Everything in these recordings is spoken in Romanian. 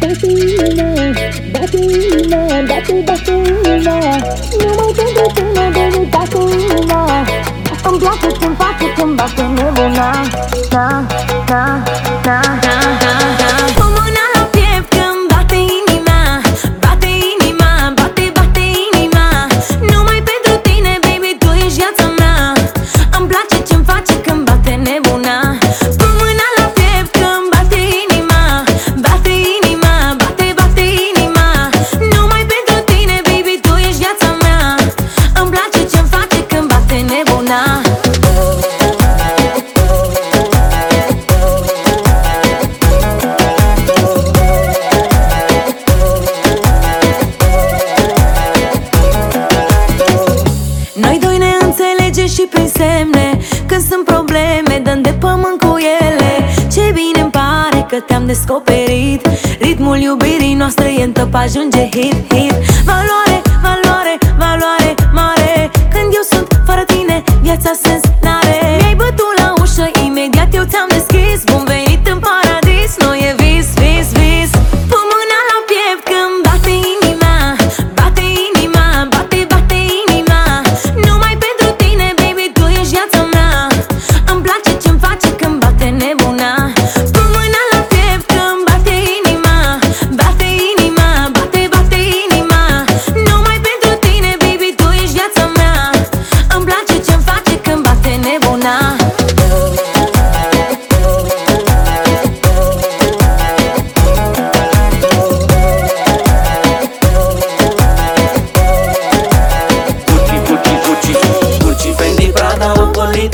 Batuna, Batuna, Batu Batuna Nu mai pentru tine de lui Batuna Îmi place când faci când bate nebuna Na, na, na, na semne. Când sunt probleme, dăm de pământ cu ele. Ce bine îmi pare că te-am descoperit. Ritmul iubirii noastre e în top, ajunge hit, hit. Valoare, valoare, valoare mare. Când eu sunt fără tine, viața sens n-are. Mi-ai bătut la ușă, imediat eu ți-am deschis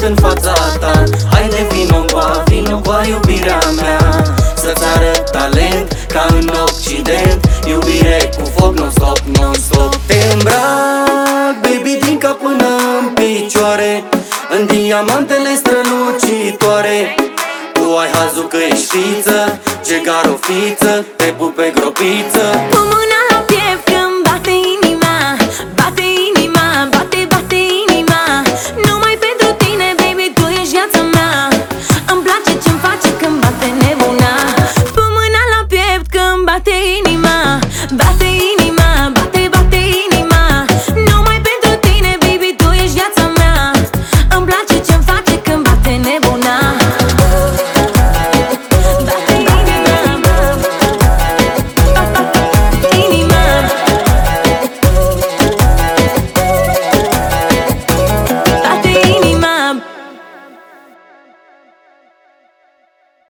în fața ta. Haide vino qua, vino qua iubirea mea. Să-ți arăt talent ca în Occident. Iubire cu foc non-stop, non-stop. Te îmbrac, baby, din cap până în picioare. În diamantele strălucitoare. Tu ai hazul că ești fiță Ce garofiță, te pup pe gropiță. Pun mâna la piept